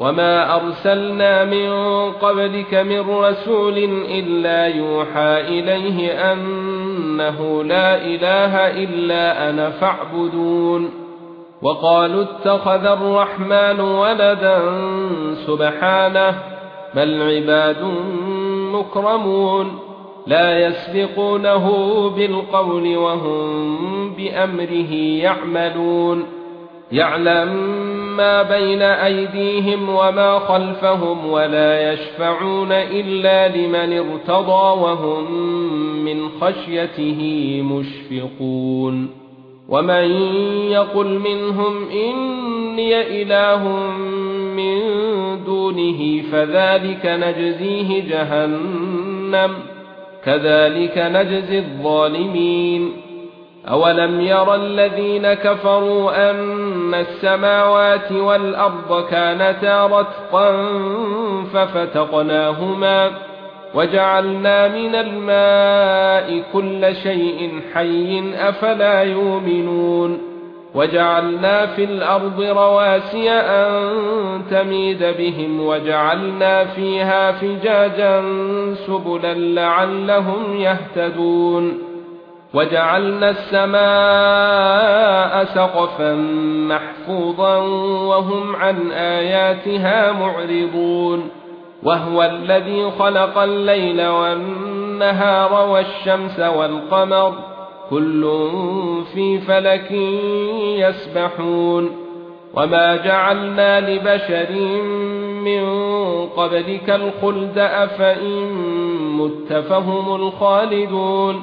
وما ارسلنا من قبلك من رسول الا يوحى اليه انه لا اله الا أنا فاعبدون وقالوا اتخذ الرحمن ولدا سبحانه بل عباد مكرمون لا يسبقونه بالقول وهم بامره يعملون يعلم ما بين أيديهم وما خلفهم ولا يشفعون إلا لمن ارتضى وهم من خشيته مشفقون ومن يقل منهم إني إله من دونه فذلك نجزيه جهنم كذلك نجزي الظالمين اولم ير الذين كفروا ان السماوات والارض كانتا رتقا ففتقناهما وجعلنا من الماء كل شيء حي افلا يؤمنون وجعلنا في الأرض رواسي ان تميد بهم وجعلنا فيها فجاجا سبلا لعلهم يهتدون وجعلنا السماء سقفا محفوظا وهم عن آياتها معرضون وهو الذي خلق الليل والنهار والشمس والقمر كل في فلك يسبحون وما جعلنا لبشر من قبلك الخلد أفإن متفهم الخالدون